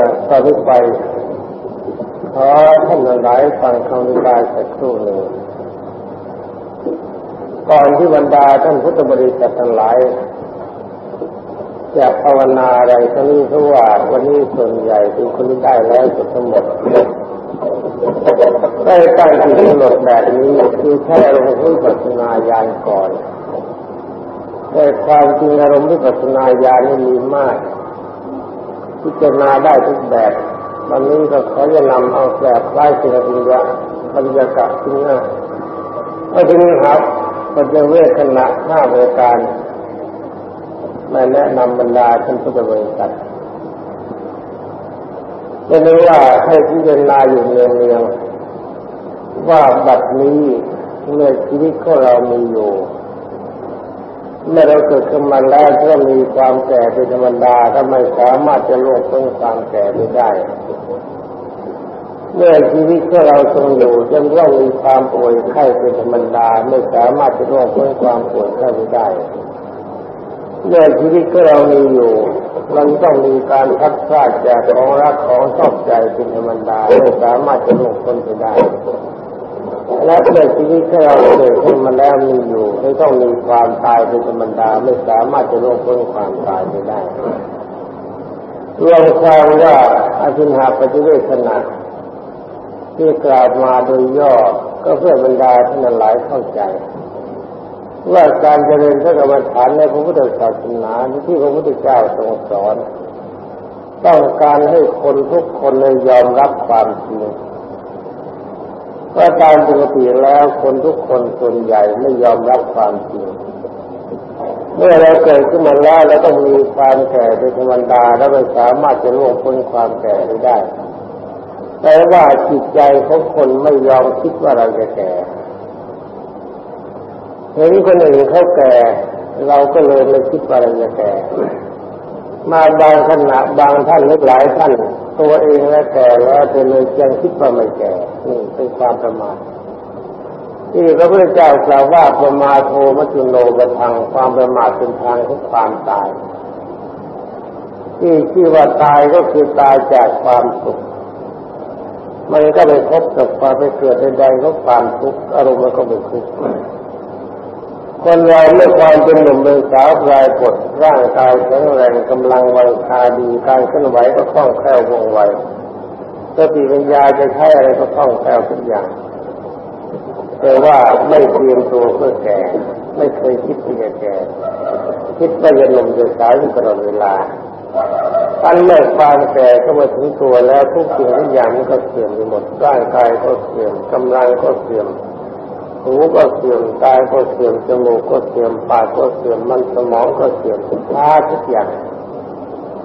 อต่อไปขอท่านหลายฟังคำวิจารณ์สักครู่หนึ่งก่อนที่บรรดาท่านพุทธบริษัททั้งหลายจะภาวนาอะไรทั้งนี้เพราะว่าวันนี้ส่วนใหญ่เป็นคนที่ได้แล้วทั้งหมดได้ตั้งจิตกำหนดแบบนี้คือแค่ลงพื้นปัจนาญาณก่อนแต่ความจริงอารมณ์ที่ปัจนาญาณนี่มีมาก พิจารณาได้ทุกแบบ วันนี้ก็ขอจะนำเอาแบบไล่สิ่งปัญญาปัญญากะที่นี่ก็ทีนี้ครับปัญญเวทขณะห้าบริการมาแนะนำบรรดาท่านพุทธบริษัทจะรู้ว่าให้พิจารณาอยู่เนืองๆว่าบัดนี้เมื่อชีวิตของเรามีอยู่ เมื่อเราเกิดขึ้นมาแล้วก็มีความแก่เป็นธรรมดาถ้าไม่สามารถจะล่วงพ้นความแก่ไปได้ เมื่อชีวิตของเราทรงอยู่จะต้องมีความป่วยไข้เป็นธรรมดาไม่สามารถจะล่วงพ้นความป่วยไข้ไปได้ เมื่อชีวิตของเรามีอยู่มันต้องมีการพัดพลาดจากของรักของชอบใจเป็นธรรมดาไม่สามารถจะล่วงพ้นไปได้ และเมื่อชีวิตที่เราเกิดขึ้นมาแล้วมีอยู่ไม่ต้องมีความตายเป็นธรรมดาไม่สามารถจะล่วงพ้นความตายไปได้รวมความว่าอภิหาปฏิเวทนาที่กล่าวมาโดยย่อก็เพื่อบรรดาท่านหลายเข้าใจ ว่าการเจริญพระกรรมฐานในพระพุทธศาสนาที่พระพุทธเจ้าทรงสอน ต้องการให้คนทุกคนยอมรับความจริง ว่าตามปกติแล้วคนทุกคนส่วนใหญ่ไม่ยอมรับความจริง เมื่อเราเกิดขึ้นมาแล้วเราต้องมีความแก่เป็นธรรมดาแล้วไม่สามารถจะล่วงพ้นความแก่ได้แต่ว่าจิตใจของคนไม่ยอมคิดว่าเราจะแก่เห็นคนอื่นเขาแก่ เราก็เลยไม่คิดว่าเราจะแก่ มาบางขณะบางท่านหลายท่าน ตัวเองแล้วแก่แล้วแต่เลยยังคิดว่าไม่แก่นี่เป็นความประมาทที่พระพุทธเจ้ากล่าวว่าประมาทโทมัจุโนกระทังความประมาทเป็นทางของความตาย ที่ชื่อว่าตายก็คือตายจากความสุขมันก็ไปพบกับความไปเกิดใดๆก็ความทุกข์อารมณ์มันก็เป็นทุกข์ คนเราเมื่อความเป็นหนุ่มเป็นสาวปลายกดร่างกายแข็งแรงกำลังวังคาดีการเคลื่อนไหวก็คล่องแคล่วว่องไวสติปัญญาจะใช้อะไรก็คล่องแคล่วทุกอย่างแต่ว่าไม่เตรียมตัวเพื่อแก่ไม่เคยคิดที่จะแก่คิดว่าจะหนุ่มจะสาวอยู่ตลอดเวลาอันเมื่อความแก่ก็มาถึงตัวแล้วทุกสิ่งทุกอย่างมันก็เสื่อมไปหมดร่างกายก็เสื่อมกำลังก็เสื่อม หูก็เสื่อมตายก็เสื่อมจมูกก็เสื่อมปากก็เสื่อมมันสมองก็เสื่อมท้าทุกอย่าง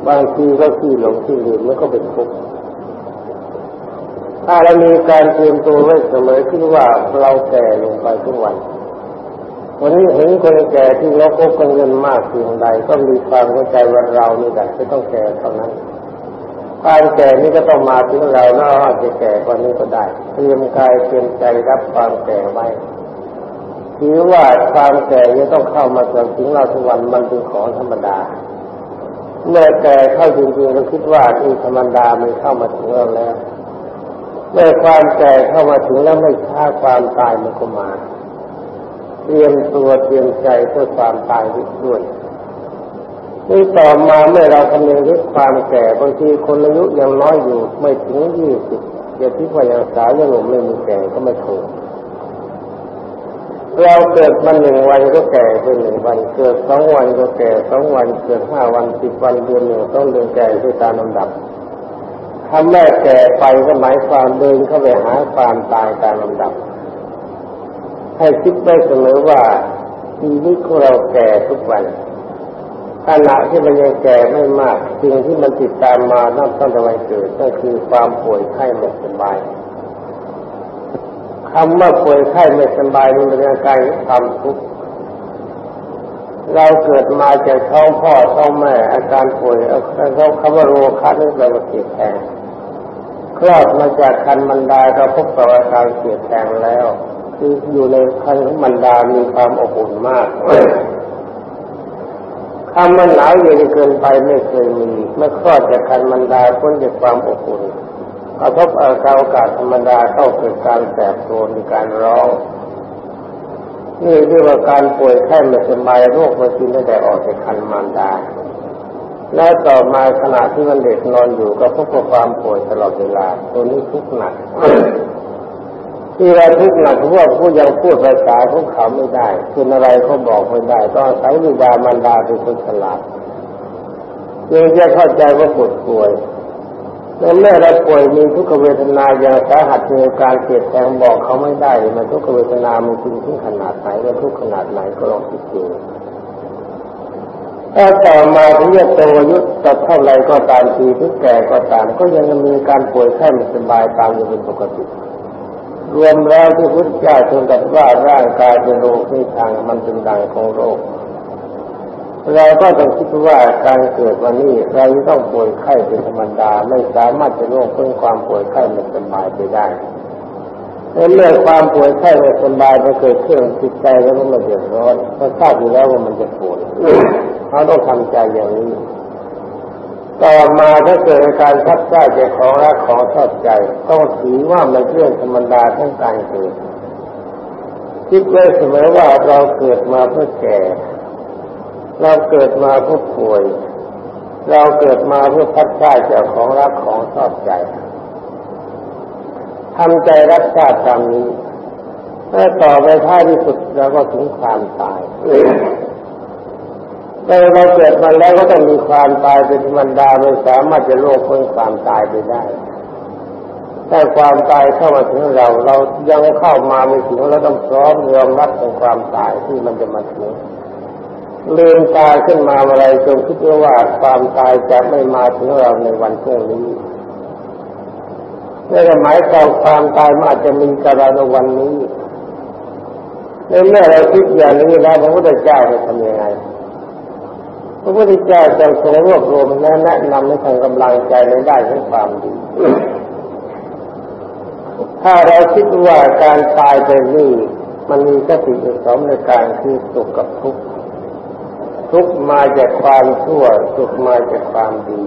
บางทีก็ขี้หลงขี้ลืมแล้วก็เป็นทุกข์ถ้าเรามีการเตรียมตัวไว้เสมอคิดว่าเราแก่ลงไปทุกวัน วันนี้เห็นคนแก่ที่เราพบกันเงินมากเพียงใดก็มีความเข้าใจว่าเรานี่แหละจะต้องแก่เท่านั้น ความแก่นี้ก็ต้องมาถึงเราเนาะจะแก่กว่านี้ก็ได้ เตรียมกายเตรียมใจรับความแก่ไว้ถือว่าความแก่จะต้องเข้ามาจนถึงเราทุกวันมันเป็นของธรรมดา เมื่อแก่เข้าจริงๆก็คิดว่าที่ธรรมดามันเข้ามาถึงเราแล้ว เมื่อความแก่เข้ามาถึงแล้วไม่ช้าความตายมันก็มา เตรียมตัวเตรียมใจเพื่อความตายด้วย นี่ต่อมาเมื่อเราคำนึงถึงความแก่บางทีคนอายุยังน้อยอยู่ไม่ถึงยี่สิบอย่าคิดว่ายังสาวยังหนุ่มไม่มีแก่ก็ไม่ถูกเราเกิดมาหนึ่งวันก็แก่ไปหนึ่งวัน เกิดสองวันก็แก่สองวัน เกิดห้าวันสิบวันเดือนหนึ่งต้องเดินแก่ด้วยตามลำดับทำแม่แก่ไปก็หมายความเดินเข้าไปหาความตายตามลำดับ ให้คิดไว้เสมอว่าชีวิตของเราแก่ทุกวัน ขณะที่มันยังแก่ไม่มากสิ่งที่มันติดตามมานับตั้งแต่วันเกิดก็คือความป่วยไข้ไม่สบายคำว่าป่วยไข้ไม่สบายมันเป็นอาการความทุกข์เราเกิดมาจากท้องพ่อท้องแม่อาการป่วยเขาคำว่าโรคะนี่แปลว่าเสียแทงคลอดมาจากคันมันดาเราพบกับอาการเสียแทงแล้ว คืออยู่ในคันของมันดามีความอบอุ่นมาก ถ้ามันหนาวเย็นเกินไปไม่เคยมีเมื่อคลอดจากคันมันดาพ้นจากความอบอุ่นกระทบอาการอากาศธรรมดาเข้าเกิดการแสบโทนการร้องนี่เรียกว่าการป่วยไข้ไม่สบายโรคมากินไม่ได้ออกจากคันมารดา แล้วต่อมาขณะที่มันเด็กนอนอยู่ก็พบกับความป่วยตลอดเวลาตัวนี้ทุกข์หนัก ที่เราทุกหนักพราว่าผู้ยังพูดภาษาของเขาไม่ได้คุณอะไรเขาบอกไม่ได้ ต้องอาศัยวิญญามันดาเป็นคนฉลาดยังจะเข้าใจว่าปวดป่วยเมื่อเราป่วยมีทุกขเวทนาอย่างสาหัสมีการเสียดแทงบอกเขาไม่ได้ มันทุกขเวทนามันจริงที่ขนาดไหนและทุกขนาดไหนก็ลองคิดดูถ้าต่อมาที่จะโตอายุต่อเท่าไรก็ตามทีที่แก่ก็ตามก็ยังมีการป่วยไข้ไม่สบายตามอยู่เป็นปกติ รวมแล้วที่พุทธเจ้าทรงตรัสว่าร่างกายเป็นโรคที่ทางมันเป็นดังของโรคเราก็ต้องคิดว่าการเกิดวันนี้เราต้องป่วยไข้เป็นธรรมดาไม่สามารถจะโรคเพิ่งความป่วยไข้ไม่สบายไปได้เมื่อความป่วยไข้ไม่สบายไปเกิดขึ้นจิตใจแล้วมันเดือดร้อนเพราะทราบอยู่แล้วว่ามันจะปวดเขาต้องทำใจอย่างนี้ ต่อมาถ้าเกิดการทับใจใจของรักของชอบใจ ต้องถือว่ามันเรื่องธรรมดาทั้งการเกิดคิดไว้เสมอว่าเราเกิดมาเพื่อแก่ เราเกิดมาเพื่อป่วย เราเกิดมาเพื่อพัดได้เจ้ของรักของชอบใจทำใจรักษาตามนี้ถ้าต่อไปท้ายที่สุดเราก็ถึงความตาย แต่เราเกิดมาแล้วก็ต้องมีความตายเป็นธรรมดาไม่สามารถจะโลกพ้นความตายไปได้ถ้าความตายเข้ามาถึงเรา เรายังเข้ามาไม่ถึงเราต้องพร้อมยอมรับในความตายที่มันจะมาถึงลืมตาขึ้นมาอะไรจนคิดว่าความตายจะไม่มาถึงเราในวันเช่นนี้นี่หมายความความตายอาจจะมีกับเราในวันนี้ในเมื่อเราคิดอย่างนี้แล้วพระพุทธเจ้าจะทำยังไง ระพุทธเจ้าจะทรงรวบรวมแนะนำให้ทางกำลังใจในได้ของความดี ถ้าเราคิดว่าการตายไปนี่มันมีสติสมในการคือสุขกับทุกข์ทุกมาจากความชั่วสุขมาจากความดี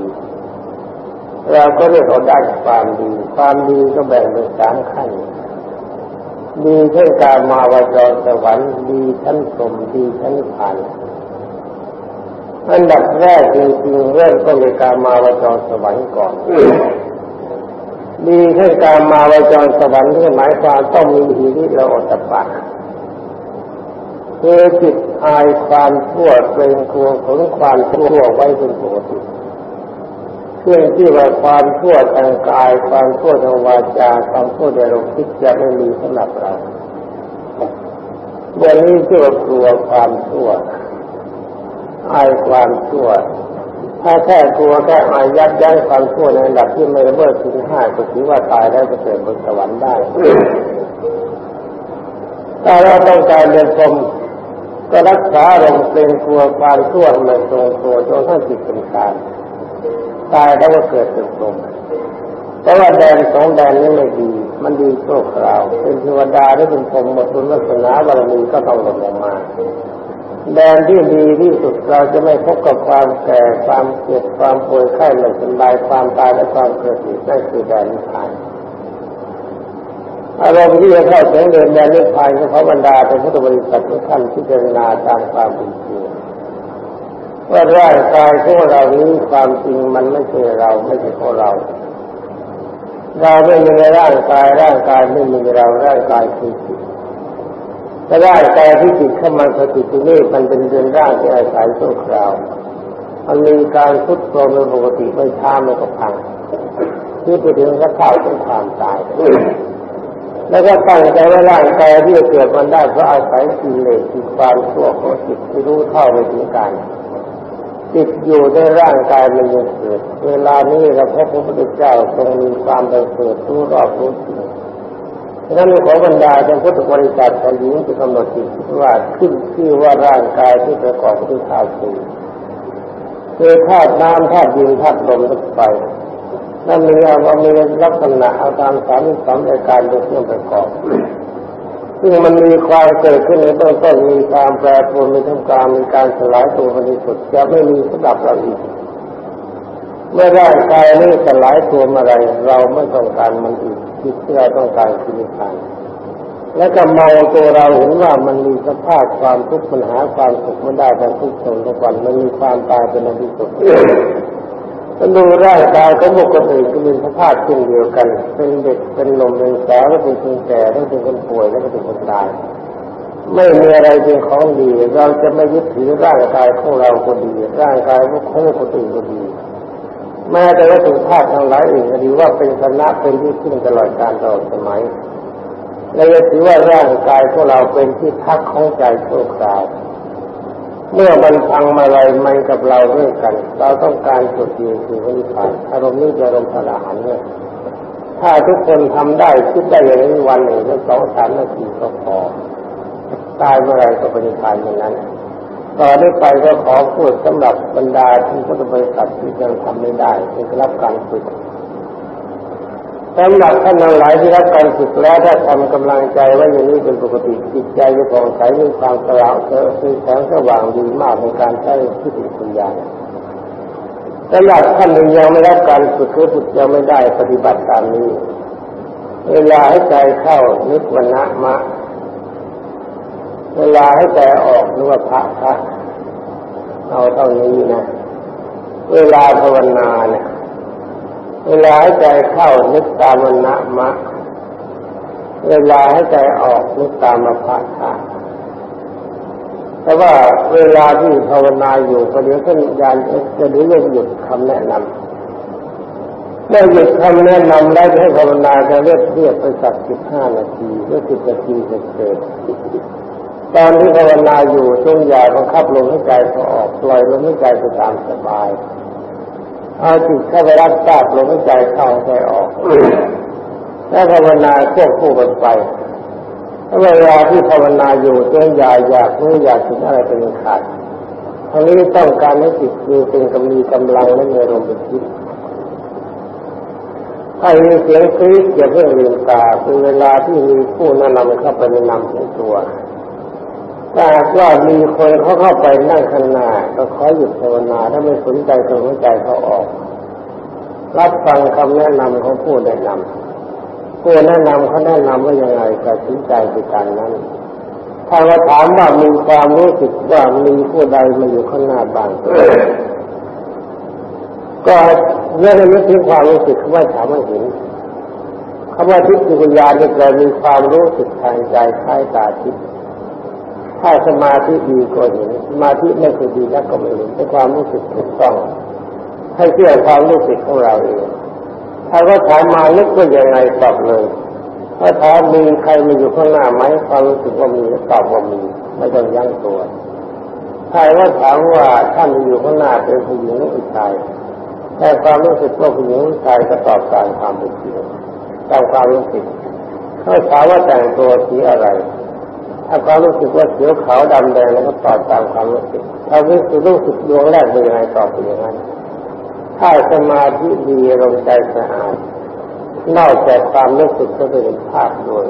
เราก็เรียกเขาได้ความดี ความดีก็แบ่งเป็นสามขั้น ดีเช่นการมาวจรสวรรค์ดีชั้นสมดีชั้นผ่าน อันดับแรกจริงๆเริ่มต้นในการมาวจรสวรรค์ก่อนดีเช่นการมาวจรสวรรค์ที่หมายความต้องมีหิริเราอดตปะคือจิตอายความชั่วเกรงกลัวขนความชั่วไว้เป็นปกติเพื่อที่ว่าความชั่วทางกาย ความชั่วทางวาจาความชั่วในเราคิดจะไม่มีสำหรับเราวันนี้ที่ว่ากลัวความชั่ว อายความชั่ว ถ้าแค่กลัวแค่อายยับยั้งความชั่วในระดับที่ไม่ระเบิดถึงห้าก็ถือว่าตายแล้วจะเกิดบนสวรรค์ได้ถ้าเราต้องการเรียนชมก็รักษาลงเป็นกลัวความชั่วไม่ทรงตัวจนทั้งจิตเป็นการตายแล้วก็เกิดเป็นลมแต่ว่าแดนสองแดนนี้ไม่ดี มันดีโชคราว เป็นเทวดาหรือเป็นพรหมหมดบุญวาสนาบารมีก็ต้องลงมา แดนที่ดีที่สุดเราจะไม่พบกับความแก่ความเจ็บความป่วยไข้ไม่สบายความตายและความเกิดอีกนั่นคือแดนนิพพานอารมณ์ที่จะเข้าถึงเดินแดนนิพพานของพระบรรดาเป็นพุทธบริษัททุกท่านที่เจรณาตามความเป็นจริงว่าร่างกายของเรานี้ความจริงมันไม่ใช่เราไม่ใช่ของเรา เราไม่มีในร่างกายร่างกายไม่มีเราร่างกายคือจิต ร่างกายที่จิตเข้ามาสถิตที่นี่มันเป็นเรือนร่างที่อาศัยชั่วคราว มันมีการทุดโทรมเป็นปกติไม่ช้าไม่ก็พังที่ไปถึงกระเข้าถึงความตาย แล้วก็ตั้งใจว่าร่างกายที่จะเกิดมันได้เพราะอาศัยกิเลสคือความชั่วของจิตที่รู้เท่าไม่ถึงการจิตอยู่ในร่างกายมันยังเกิด เวลานี้เราพบพระพุทธเจ้าทรงมีความเป็นเกิดรู้รอบรู้จริง ดังนั้นขอบรรดาเป็นพุทธบริษัทแผ่นดินจะกำหนดจิตว่าขึ้นชื่อว่าร่างกายที่ประกอบด้วยธาตุสี่คือธาตุน้ำธาตุดินธาตุลมธาตุไฟนั่นมีเอามีลักษณะเอาตามสามสามรายการโดยเครื่องประกอบซึ่งมันมีความเกิดขึ้นในต้นต้นมีการแปรปรวนมีทำการมีการสลายตัวในสุดจะไม่มีสำหรับเราอีกเมื่อร่างกายนี้สลายตัวเมื่อไรเราไม่ต้องการมันอีก จิตที่เราต้องการคือนิพพานและก็มองตัวเราเห็นว่ามันมีสภาพความทุกข์ปัญหาความสุขไม่ได้แต่ทุกคนทุกวันมันมีความตายเป็นอันที่สุดก็ดูร่างกายของบุคคลอื่นก็มีสภาพเช่นเดียวกัน เป็นเด็กเป็นหนุ่มเป็นสาวแล้วเป็นคนแก่แล้วเป็นคนป่วยแล้วก็เป็นคนตาย ไม่มีอะไรเป็นของดี เราจะไม่ยึดถือร่างกายของเราก็ดี ร่างกายของคนอื่นก็ดี แม้แต่วัตถุธาตุทั้งหลายอื่นก็ดีว่าเป็นคณะเป็นที่ขึ้นตลอดการตลอดสมัยเราจะถือว่าร่างกายของเราเป็นที่พักของใจชั่วคราวเมื่อมันพังมาอะไรมันกับเราด้วยกัน เราต้องการจุดยืนคือวิพานอารมณ์นี้จะอารมณ์พระหันเนี่ยถ้าทุกคนทำได้คิดได้อย่างนี้วันหนึ่งก็สองสามนาทีก็พอตายเมื่อไรก็ปฏิพานอย่างนั้น ต่อนนี้ไปก็ขอพูดสำหรับบรรดาที่พุทธบริษัทที่ยังทำไม่ได้ที่รับการฝึกสำหรับท่านทั้งหลายที่รับการฝึกแล้วถ้าทำกำลังใจไว่าอย่างนี้เป็นปกติจิตใจจะผ่องใสมีความสว่างเจอคือแสงสว่างดีมากในการใช้ทิฏฐิปัญญาสำหรับท่านที่ยังไม่รับการฝึกคือฝึกยังไม่ได้ปฏิบัติตามนี้ เวลาให้ใจเข้านึกวันนะมะ เวลาให้ใจออกนึกว่าพระพระเอาเท่านี้นะ เวลาภาวนาเนี่ยเวลาให้ใจเข้านึกตามวันนะมะ เวลาให้ใจออกนึกตามมาพะทะแต่ว่าเวลาที่ภาวนาอยู่ก็เดี๋ยวท่านยานจะดูเรื่องหยุดคำแนะนำเมื่อหยุดคำแนะนำได้ให้ภาวนาจะเรียกเรียกไปสักสิบห้านาทีหรือสิบนาทีเสร็จ ตอนที่ภาวนาอยู่จงอย่าบังคับลมให้ใจเขาออกปล่อยลมให้ใจไปตามสบายเอาจิตเข้าไปรับทราบลมหายใจเข้าใจออกแล้วภาวนาควบคู่กันไปเวลาที่ภาวนาอยู่เจ้าอยาอยากรู้อยากคิดอะไรเป็นขาดทั้งนี้ต้องการให้จิตมีเป็นกำมีกำลังและมีอารมณ์เป็นคิดถ้ามีเสียงคลิกอย่าเพิ่งลืมตาเป็นเวลาที่มีผู้แนะนำเข้าไปแนะนำตัว ถ้าว่ามีคนเขาเข้าไปนั่งข้างหน้าก็ขอหยุดภาวนาถ้าไม่สนใจตรงหัวใจเขาออก รับฟังคำแนะนำของผู้แนะนำผู้แนะนำเขาแนะนำว่ายังไงตัดสินใจไปตามนั้น ถ้าเราถามว่ามีความรู้สึกว่ามีผู้ใดมาอยู่ข้างหน้าบ้างก็เรื่องนี้ถึงความรู้สึกว่าถามว่าเห็นคำว่าทิพย์วิญญาณนี่เรมีความรู้สึกทางใจคล้ายตาทิพย์ ถ้าสมาธิดีก็เห็นสมาธิไม่เคยดีแล้วก็ไม่เห็นแต่ความรู้สึกถูกต้อง ให้เชื่อความรู้สึกของเราเองถ้าก็ถามมาลึกว่ายังไงตอบเลยถ้าถามมีใครมาอยู่ข้างหน้าไหมความรู้สึกว่ามีตอบว่ามี ไม่ต้องยั้งตัวถ้าว่าถามว่าท่านอยู่ข้างหน้าเป็นผู้หญิงหรือผู้ชายแต่ความรู้สึกว่าผู้หญิงผู้ชายก็ตอบตามความเป็นจริงตามความรู้สึกถ้าถามว่าแต่งตัวสีอะไร ถ้าความรู้สึกว่าเขียวขาวดำแดงแล้วก็ตอบตามความรู้สึกถ้ารู้สึกรู้สึกดวงแรกเป็นยังไงตอบเป็นอย่างนั้นถ้าสมาธิดีลมใจสะอาดนอกจากความรู้สึกก็เป็นภาพด้วย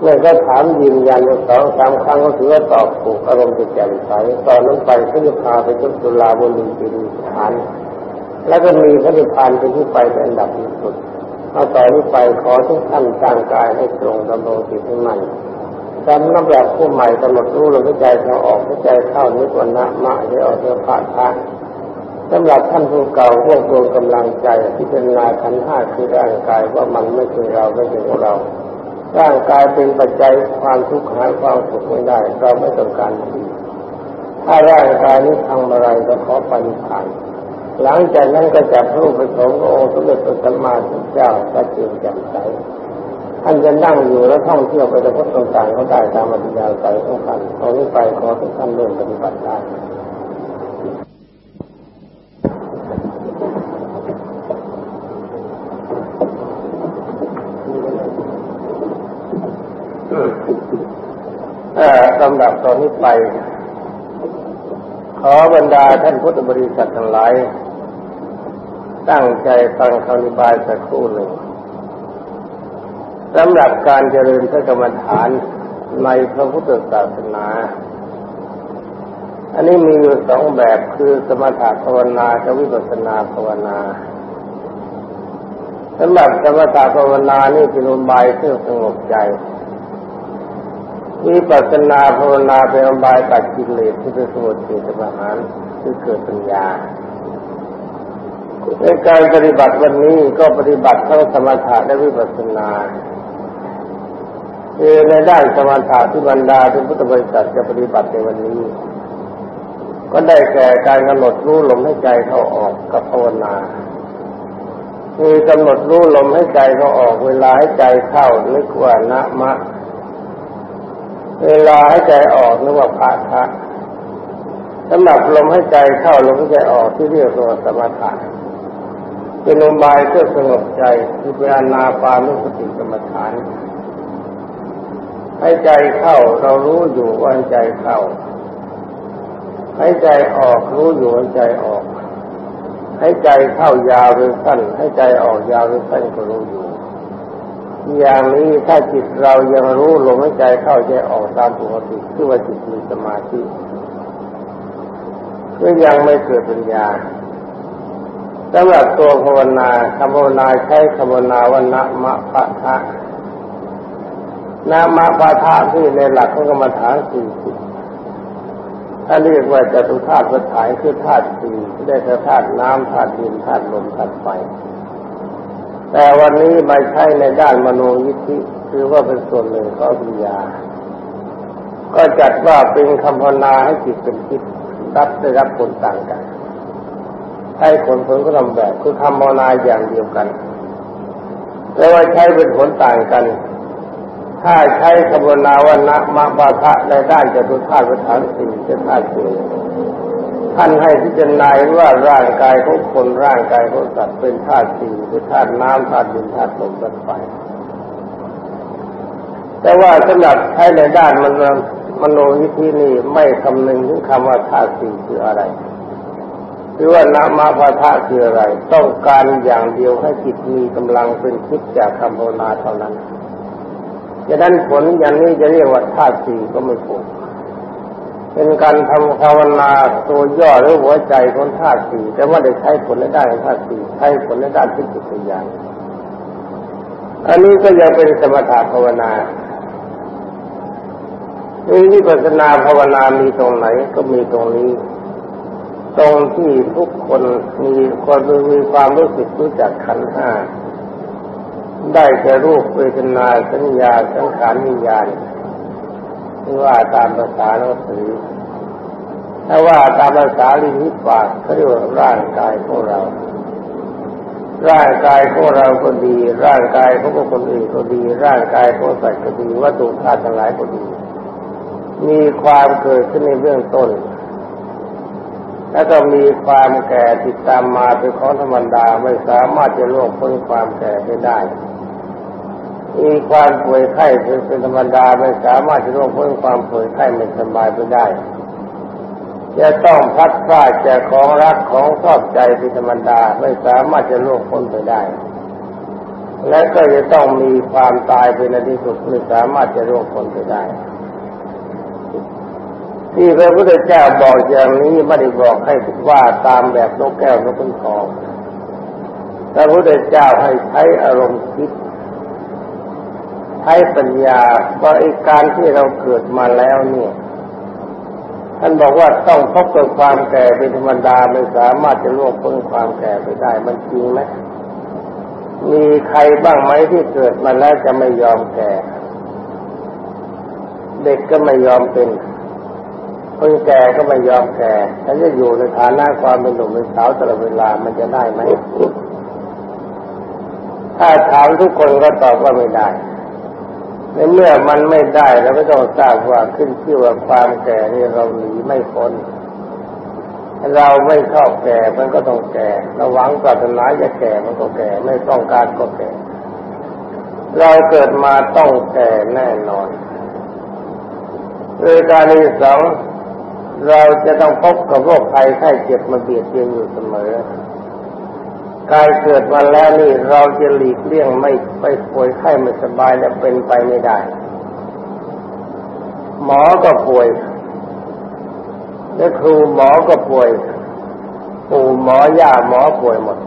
เมื่อก็ถามยืนยันสองสามครั้งก็ถือว่าตอบถูกอารมณ์จะแจ่มใสตอนนั้นไปก็จะพาไปจนตุลาบุรีจีรีสถาน แล้วก็มีพระนิพพานเป็นที่ไปเป็นอันดับที่สุดเอาต่อนนี้ไปขอทุกท่านตั้งกายให้ตรงดำรงจิตให้มั่น จำนับแบบผู้ใหม่กำหนดรู้ลมหายใจเขาออกหายใจเข้านิพนนะมะได้ออกเรือผ่านทางสำหรับท่านผู้เก่ารวบรวมกำลังใจที่เป็นนาขันห้าคือร่างกายว่ามันไม่ใช่เราไม่ใช่ของเรา ร่างกายเป็นปัจจัยความทุกข์หายความสุขไม่ได้ เราไม่ต้องการดีถ้าร่างกายนี้ทำอะไรก็ขอปฏิภาณหลังจากนั้นก็จับรูปไปสงฆ์องค์สมเด็จพระสัมมาสัมพุทธเจ้าพระจ้าแจ่มใส ท่านจะนั่งอยู่แล้วท่องเที่ยวไปแต่พบต่างๆเขาได้ตามอัธยาศัยของท่านตอนนี้ไปขอทุกท่านเริ่มปฏิบัติได้ลำดับตอนนี้ไป ขอบรรดาท่านพุทธบริษัททั้งหลาย ตั้งใจฟังคำอธิบายสักครู่หนึ่ง สำหรับการเจริญพระกรรมฐานในพระพุทธศาสนา อันนี้มีอยู่สองแบบคือสมถะภาวนากับวิปัสสนาภาวนาสำหรับสมถะภาวนานี่เป็นอุบายเพื่อสงบใจ วิปัสสนาภาวนาเป็นอุบายตัดกิเลสที่เป็นสมุทเฉทประหารที่เกิดปัญญาในการปฏิบัติวันนี้ก็ปฏิบัติทั้งสมถะและวิปัสสนา คือในด้านสมถะที่บรรดาที่พุทธบริษัทจะปฏิบัติในวันนี้ ก็ได้แก่การกำหนดรู้ลมให้ใจเข้าออกกับภาวนาคือกำหนดรู้ลมให้ใจเขาออกเวลาให้ใจเข้านึกว่านะมะ เวลาให้ใจออกนึกว่าพะทะสำหรับลมให้ใจเข้าลมให้ใจออกที่เรียกว่าสมถะเป็นอุบายเพื่อสงบใจที่เป็นอนาปานุสติกรรมฐาน ให้ใจเข้าเรารู้อยู่ว่าใจเข้า ให้ใจออกรู้อยู่ว่าใจออก ให้ใจเข้ายาวหรือสั้น ให้ใจออกยาวหรือสั้นก็รู้อยู่ อย่างนี้ถ้าจิตเรายังรู้ลมให้ใจเข้าใจออกตามปกติคือว่าจิตมีสมาธิก็ยังไม่เกิดปัญญาสำหรับตัวภาวนาคำภาวนาใช้คำภาวนาว่านะมะพะทะ นะมะพะทะที่ในหลักของกรรมฐานสี่สิบถ้าเรียกว่าจตุธาตุประถายคือธาตุสี่ได้แก่ธาตุน้ำธาตุดินธาตุลมธาตุไฟแต่วันนี้มาใช้ในด้านมโนยิทธิคือว่าเป็นส่วนหนึ่งของปัญญา ก็จัดว่าเป็นคำพนาให้จิตเป็นคิดรับได้รับผลต่างกัน ให้ผลผลก็ทำแบบคือคำพนาอย่างเดียวกัน แต่ว่าใช้เป็นผลต่างกัน ถ้าใช้คำนาวันะมะบาทะในด้านจตุธาตุประธานสี่จะธาตุสี่ท่านให้พิจารณาว่าร่างกายของคนร่างกายของสัตว์เป็นธาตุสี่คือธาตุน้ำธาตุดินธาตุลมธาตุไฟแต่ว่าสำหรับใช้ในด้านมันมโนวิธีนี้ไม่คำนึงถึงคำว่าธาตุสี่คืออะไรหรือว่านามาพาทะคืออะไร ต้องการอย่างเดียวให้จิตมีกำลังเป็นคิดจากคำภาวนาเท่านั้น ดังนั้นผลอย่างนี้จะเรียกว่าธาตุสี่ก็ไม่ถูกเป็นการทำภาวนาตัวย่อหรือหัวใจของธาตุสี่แต่ว่าได้ใช้ผลในด้านธาตุสี่ใช้ผลในด้านทิฏฐิปัญญางอันนี้ก็ยังเป็นสมถะภาวนานี่วิปัสสนาภาวนามีตรงไหนก็มีตรงนี้ ตรงที่ทุกคนมีคนมีความรู้สึกรู้จักขันห้า ได้แก่รูปเวทนาสัญญาสังขารวิญญาณที่ว่าตามภาษาหนังสือถ้าว่าตามภาษาลินิปากเขาเรียกว่าร่างกายของเรา ร่างกายของเราก็ดี ร่างกายของคนอื่นก็ดี ร่างกายของสัตว์ก็ดีวัตถุธาตุทั้งหลายก็ดี มีความเกิดขึ้นในเบื้องต้น แล้วก็มีความแก่ติดตามมาเป็นของธรรมดาไม่สามารถจะล่วงพ้นความแก่ไปได้ มีความป่วยไข้เป็นธรรมดาไม่สามารถจะร่วมพ้นความป่วยไข้ไม่สบายไปได้ จะต้องพัดพลาดจากของรักของชอบใจเป็นธรรมดาไม่สามารถจะล่วงพ้นไปได้ และก็จะต้องมีความตายเป็นอที่สุดไม่สามารถจะล่วงพ้นไปได้ ที่พระพุทธเจ้าบอกอย่างนี้ไม่ได้บอกให้ว่าตามแบบนกแก้วนกขุนทองพระพุทธเจ้าให้ใช้อารมณ์คิดใช้ปัญญาว่าไอ้การที่เราเกิดมาแล้วเนี่ยท่านบอกว่าต้องพบกับความแก่เป็นธรรมดาไม่สามารถจะล่วงพ้นความแก่ไปได้มันจริงไหมมีใครบ้างไหมที่เกิดมาแล้วจะไม่ยอมแก่ เด็กก็ไม่ยอมเป็น คนแก่ก็ไม่ยอมแก่ถ้าจะอยู่ในฐานะความเป็นหนุ่มเป็นสาวตลอดเวลามันจะได้ไหม ถ้าถามทุกคนก็ตอบว่าไม่ได้ในเมื่อมันไม่ได้เราก็ต้องทราบว่าขึ้นชื่อว่าความแก่นี่เราหนีไม่พ้นเราไม่ชอบแก่มันก็ต้องแก่เราหวังปรารถนาจะแก่มันก็แก่ ไม่ต้องการก็แก่ เราเกิดมาต้องแก่แน่นอนโดยการที่สอง เราจะต้องพบกับโรคภัยไข้เจ็บมาเบียดเบียนอยู่เสมอการเกิดมาแล้วนี่เราจะหลีกเลี่ยงไม่ไปป่วยไข้ไม่สบายและเป็นไปไม่ได้ หมอก็ป่วย และครูหมอก็ป่วยปู่หมอย่าหมอป่วยหมด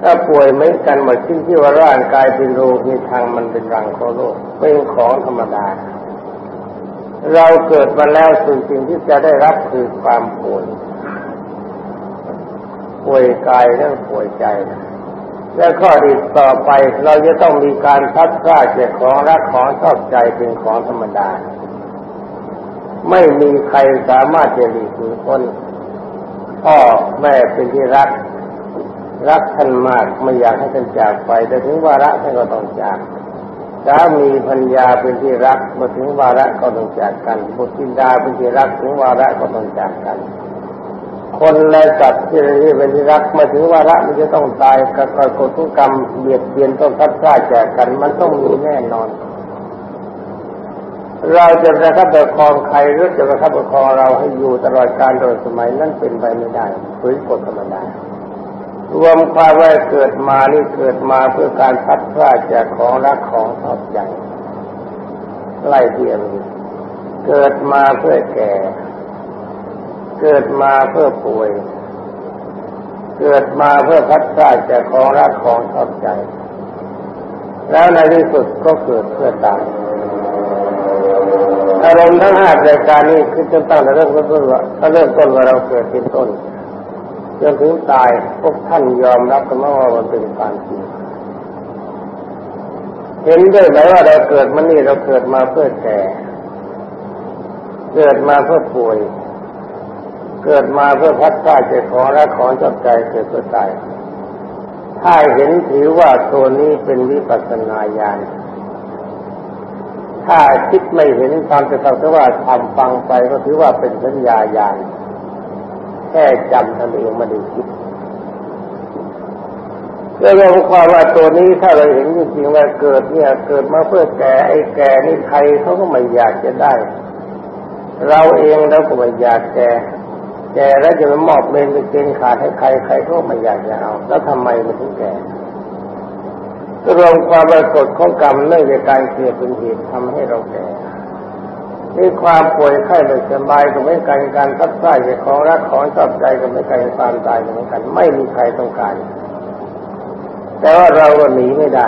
ถ้าป่วยไม่กันหมดชิ้นที่ว่าร่างกายเป็นโรคมีทางมันเป็นรังของโรคเป็นของธรรมดา เราเกิดมาแล้วสิ่งสิ่งที่จะได้รับคือความป่วยป่วยกายและป่วยใจ และข้อดีต่อไปเราจะต้องมีการพัดพลาดจากของรักของชอบใจเป็นของธรรมดา ไม่มีใครสามารถจะหลีกหนีพ้นพ่อแม่เป็นที่รัก รักท่านมากไม่อยากให้ท่านจากไป แต่ถึงวาระท่านก็ต้องจาก สามีพัญญาเป็นที่รักมาถึงวาระก็ต้องจากกันบุตรธิดาเป็นที่รักถึงวาระก็ต้องจากกัน คนและสัตว์ที่เป็นที่รักมาถึงวาระมันจะต้องตายกับกฎทุกกรรมเบียดเบียนต้องพัดพลาจากกัน มันต้องมีแน่นอน เราจะประคับประคองใครหรือจะประคับประคองเราให้อยู่ตลอดการตลอดสมัยนั้นเป็นไปไม่ได้ฝืนกฎธรรมดา รวมความว่าเกิดมานี่เกิดมาเพื่อการพัดพลาดจากของรักของชอบใจไล่เดียมเกิดมาเพื่อแก่ เกิดมาเพื่อป่วย เกิดมาเพื่อพัดพลาดจากของรักของชอบใจ แล้วในที่สุดก็เกิดเพื่อตายอารมณ์ทั้งห้ารายการนี้คือจนตั้งแต่เริ่มต้นว่าเริ่มต้นว่าเราเกิดเป็นต้น จนถึงตายพวกท่านยอมรับกันว่ามันเป็นความจริงเห็นด้วยไหมว่าเราเกิดมานี่เราเกิดมาเพื่อแก่เกิดมาเพื่อป่วย เกิดมาเพื่อพัดพลาดจากของและของจับใจเกิดเพื่อตายถ้าเห็นถือว่าตัวนี้เป็นวิปัสสนาญาณถ้าคิดไม่เห็นความจะทำว่าทำฟังไปก็ถือว่าเป็นสัญญาญาณ แค่จำทำเองม่ได้คิดเรื่องความว่าตัวนี้ถ้าเราเห็นจริงๆว่าเกิดเนี่ย เกิดมาเพื่อแก่ไอ้แก่นี่ใครเขาก็ไม่อยากจะได้ เราเองเราก็ไม่อยากแก่แก่แล้วจะมามอบเมนไปเกณฑ์ขาดให้ใครใครก็ไม่อยากจะเอา แล้วทำไมมันถึงแก่รวมความปรากฏของกรรมเนื่องจากการเกิดเป็นเหตุทำให้เราแก่ นี่ความป่วยไข้ไม่สบายก็ไม่กันการทับใต้ของรักของชอบใจก็ไม่กันความตายก็ไม่กัน ไม่มีใครต้องการ แต่ว่าเราก็หนีไม่ได้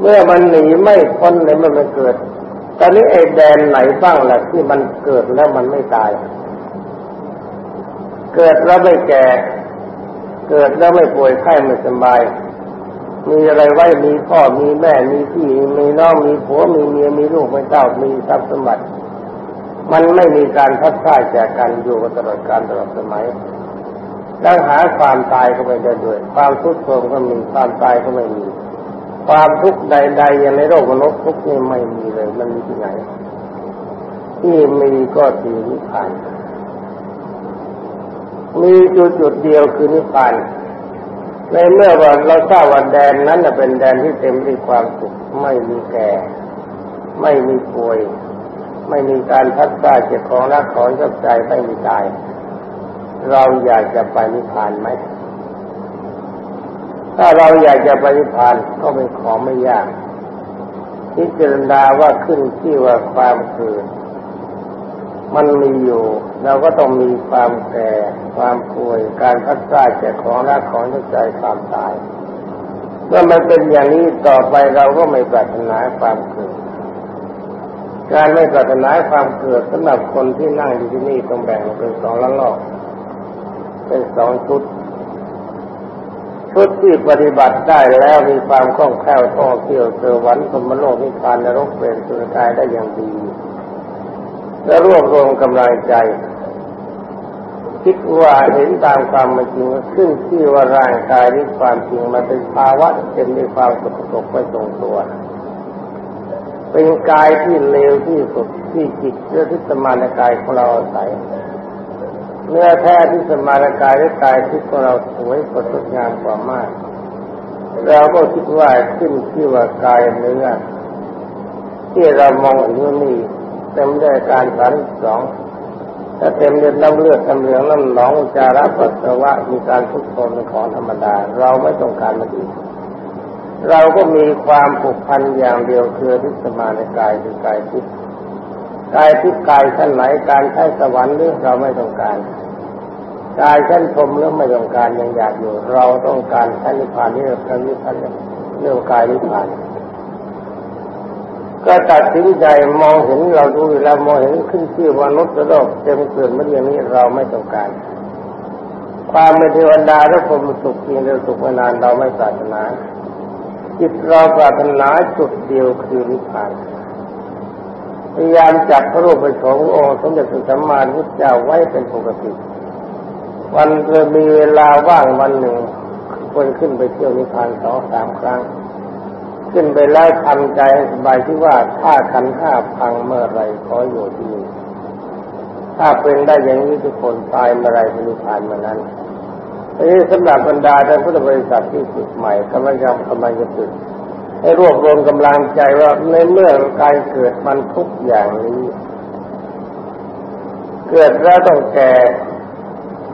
เมื่อมันหนีไม่พ้นเลยมันมันเกิด ตอนนี้ไอ้แดนไหนบ้างล่ะที่มันเกิดแล้วมันไม่ตาย เกิดแล้วไม่แก่ เกิดแล้วไม่ป่วยไข้ไม่สบาย มีอะไรไว้มีพ่อมีแม่มีพี่มีน้องมีผัวมีเมียมีลูกมีเต้ามีทรัพย์สมบัติ มันไม่มีการพัดพลาดจากกันอยู่ตลอดการตลอดสมัยดังหาความตายก็ไม่ได้ด้วย ความทุกข์โทมก็มีความตายก็ไม่มี ความทุกข์ใดๆอย่างในโลกมนุษย์ทุกข์นี่ไม่มีเลย มันมีที่ไหน ที่มีก็คือนิพพานมีจุดจุดเดียวคือนิพพาน ในเมื่อว่าเราทราบว่าแดนนั้นเป็นแดนที่เต็มด้วยความสุขไม่มีแก่ ไม่มีป่วย ไม่มีการพัดพลาดจากของรักของชอบใจไม่มีตาย เราอยากจะไปนิพพานไหมถ้าเราอยากจะไปนิพพานก็เป็นของไม่ยากพิจารณาว่าขึ้นที่ว่าความเกิด มันมีอยู่ เราก็ต้องมีความแก่ ความป่วย การพัดพลาดจากของรักของใจความตาย เมื่อมันเป็นอย่างนี้ต่อไปเราก็ไม่ปรารถนาความเกิด การไม่ปรารถนาความเกิดสำหรับคนที่นั่งอยู่ที่นี่ต้องแบ่งเป็นสองละลอกเป็นสองชุด ชุดที่ปฏิบัติได้แล้วมีความคล่องแคล่วท่องเที่ยวเจอวันสมโลกนิพพานนรกเป็นสุดท้ายได้อย่างดี และรวบรวมกำลังใจ คิดว่าเห็นตามความเป็นจริงขึ้นที่ว่าร่างกายนี้ความจริงมันเป็นภาวะเป็นมีความสกปรกไม่ทรงตัว เป็นกายที่เลวที่สุดที่จิตและที่สมานกายของเราอาศัยเนื้อแท้ที่สมานกายและกายที่ของเราสวยสดงามกว่ามาก เราก็คิดว่าขึ้นที่ว่ากายเนื้อที่เรามองเห็นนี่ เต็มด้วยการสารสองถ้าเต็มด้วยน้ำเลือดน้ำเหลืองน้ำหนองจาระปัสสาวะมีการทุกข์ทนของธรรมดา เราไม่ต้องการมันอีกเราก็มีความผูกพันอย่างเดียวคือทิสมาในกายคือกายทิพย์กายที่กายชั้นไหนการใช้สวรรค์หรือเราไม่ต้องการกายชั้นพรมหรือไม่ต้องการยังอยากอยู่ เราต้องการชั้นนิพพานนี่เรานิพพานเรื่องกายนิพพาน ก็ตัดสินใจมองเห็นเราดูแล้วมองเห็นขึ้นชื่อมนุษย์โลกเต็มเกินมื่อย่างนี้เราไม่ต้องการ ความเป็นเทวดาหรือผมสุขเพียงเดียวสุขนานเราไม่ปรารถนาจิตเราปรารถนาจุดเดียวคือนิพพานพยายามจับพระรูปประชงองค์สมเด็จพระสัมมาสัมพุทธเจ้าไว้เป็นปกติ วันจะมีเวลาว่างวันหนึ่งควรขึ้นไปเที่ยวนิพพานสองสามครั้ง ขึ้นไปแล้วทำใจสบายที่ว่าถ้าขันห้าพังเมื่อไรขออยู่ที่นี่ถ้าเป็นได้อย่างนี้ทุกคนตายเมื่อไรจะนิพพานเมื่อนั้นนี้สำหรับบรรดาท่านพุทธบริษัทที่ฝึกใหม่กำลังจะกำลังจะฝึกให้รวบรวมกำลังใจว่าในเมื่อกายเกิดมันทุกอย่างนี้ เกิดแล้วต้องแก่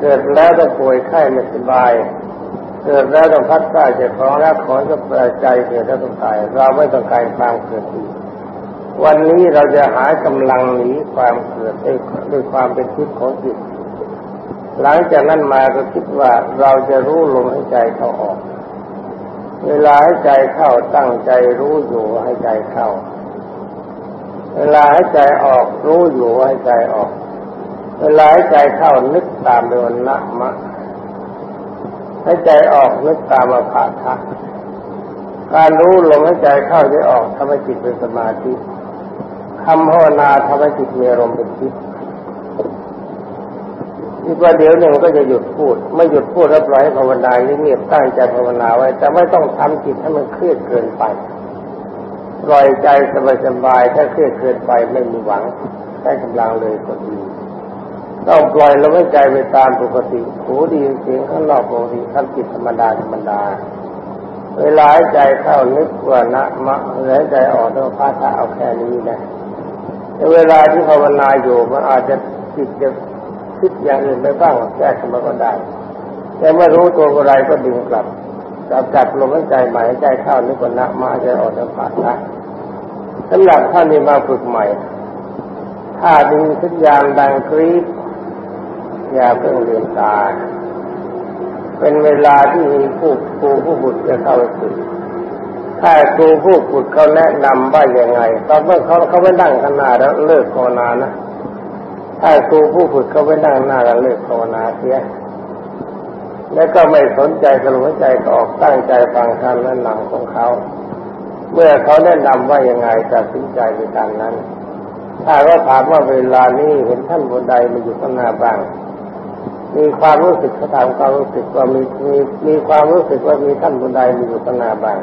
เกิดแล้วต้องป่วยไข้ไม่สบาย เกิดแล้วต้องพัดใต้จะของแล้วขอจะแปลใจเกิดแล้วต้องตายเราไม่ต้องการความเกิดอีกวันนี้เราจะหากำลังหนีความเกิดด้วยด้วยความเป็นทิพย์ของจิต หลังจากนั้นมาก็คิดว่าเราจะรู้ลมหายใจเข้าออก เวลาให้ใจเข้าตั้งใจรู้อยู่ให้ใจเข้า เวลาให้ใจออกรู้อยู่ให้ใจออก เวลาให้ใจเข้านึกตามไปวันละมะ ให้ใจออกนึกตามอาภาทะการรู้ลมให้ใจเข้าใจออกทำให้จิตเป็นสมาธิคำภาวนาทำให้จิตมีอารมณ์เป็นทิพย์อีกว่าเดี๋ยวหนึ่งก็จะหยุดพูด ไม่หยุดพูดแล้วปล่อยให้ภาวนาเงียบตั้งใจภาวนาไว้ แต่ไม่ต้องทำจิตให้มันเครียดเกินไปปล่อยใจสบายๆถ้าเครียดเกินไปไม่มีหวังได้กำลังเลยก็ดี ต้องปล่อยลมหายใจไปตามปกติหูดีเสียงข้างนอกปกติทำจิตธรรมดาธรรมดา เวลาหายใจเข้านึกว่านะมะหายใจออกต้องพาทาเอาแค่นี้นะแต่เวลาที่ภาวนาอยู่มันอาจจะจิตจะคิดอย่างอื่นไปบ้างแก้ขึ้นมาก็ได้ แต่เมื่อรู้ตัวอะไรก็ดึงกลับกลับจับลมหายใจใหม่ใจเข้านึกว่านะมาใจออกต้องพาทาสำหรับท่านที่มาฝึกใหม่ ถ้าดึงสัญญาณดังกรี๊ด อย่าเพิ่งลืมตา เป็นเวลาที่มีผู้ครูผู้บุตรจะเข้าฝึกถ้าครูผู้ฝึกเขาแนะนำว่าอย่างไงตอนเมื่อเขาเขาไม่นั่งข้างหน้าแล้วเลิกภาวนานะถ้าครูผู้ฝึกเขาไม่นั่งหน้าแล้วเลิกภาวนาเสียแล้วก็ไม่สนใจกระลุใจก็ออกตั้งใจฟังคำแนะนำของเขา เมื่อเขาแนะนำว่ายังไงตัดสินใจไปตามนั้น ถ้าเขาถามว่าเวลานี้เห็นท่านบนใดมาอยู่ข้างหน้าบ้าง มีความรู้สึกเขาถามความรู้สึกว่ามีมีมีความรู้สึกว่ามีท่านบุญใดมีอยู่ข้างหน้าบ้าง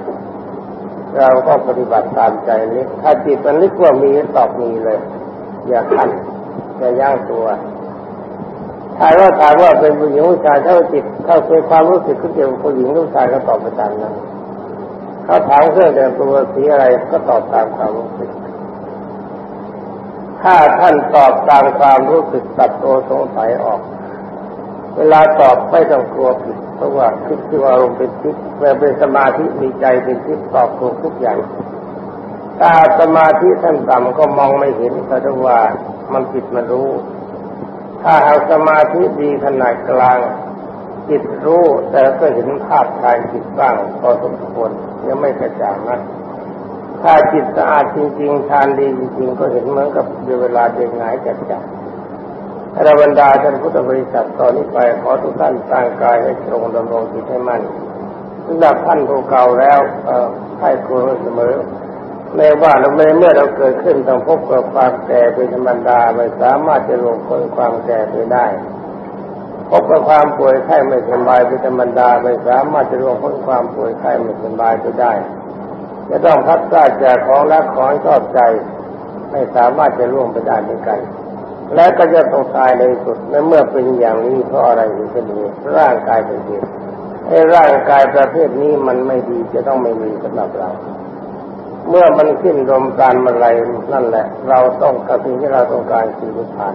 เราก็ปฏิบัติตามใจนี้ถ้าจิตมันนึกว่ามีตอบมีเลย อย่าขันอย่าย่างตัวถามว่าถามว่าเป็นผู้หญิงผู้ชายถ้าจิตเข้าเป็นความรู้สึกขึ้นเกี่ยวกับผู้หญิงผู้ชายก็ตอบไปตามนั้นเขาถามเครื่องแต่งตัวสีอะไรก็ตอบตามความรู้สึก ถ้าท่านตอบตามความรู้สึกตัดตัวสงสัยออก เวลาตอบไม่ต้องกลัวผิด เพราะว่าคิดที่อารมณ์เป็นทิพย์เมื่อเป็นสมาธิมีใจเป็นทิพย์ตอบถูกทุกอย่างถ้าสมาธิท่านต่ำก็มองไม่เห็นแต่ว่ามันผิดมันรู้ ถ้าหากสมาธิดีขนาดกลางจิตรู้แต่ก็เห็นภาพทายจิตบ้างพอสมควรยังไม่กระจ่างนักถ้าจิตสะอาดจริงๆทานดีจริงๆก็เห็นเหมือนกับเวลาเดินหายจัดจัด ระบรรดาท่านพุทธบริษัทตอนนี้ไปขอทุกท่านตั้งกายให้ตรงดำรงจิตให้มั่นสำหรับท่านผู้เก่าแล้วให้ควรเสมอในว่าเราเมื่อเราเกิดขึ้นต้องพบกับความแก่เป็นธรรมดาไม่สามารถจะลงพ้นความแก่ไปได้ พบกับความป่วยไข้ไม่สบายเป็นธรรมดาไม่สามารถจะลงพ้นความป่วยไข้ไม่สบายไปได้จะต้องพัดพลาดจากของรักของชอบใจ ไม่สามารถจะล่วงไปได้เหมือนกัน และก็จะต้องตายในสุดในเมื่อเป็นอย่างนี้เพราะอะไรถึงจะมีร่างกายเป็นเหตุไอ้ร่างกายประเภทนี้มันไม่ดีจะต้องไม่มีสำหรับเรา เมื่อมันขึ้นรมการมาลัยนั่นแหละ เราต้องกระสิ่งที่เราต้องการคือนิพพาน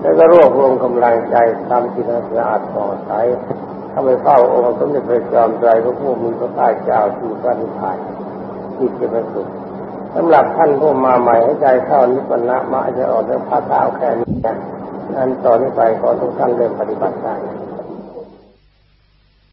แล้วก็รวบรวมกำลังใจทำจิตสะอาดผ่องใสทำให้เฝ้าองค์สมเด็จพระจอมไตรพระผู้มีพระภาคเจ้าที่พระนิพพานจิตจะเป็นสุข สำหรับท่านผู้มาใหม่ให้ใจเข้านิพพานะมาจะออกเรื่องพระเท้าแค่นี้นะอันต่อนนี้ไปขอทุกท่านเริ่มปฏิบัติได้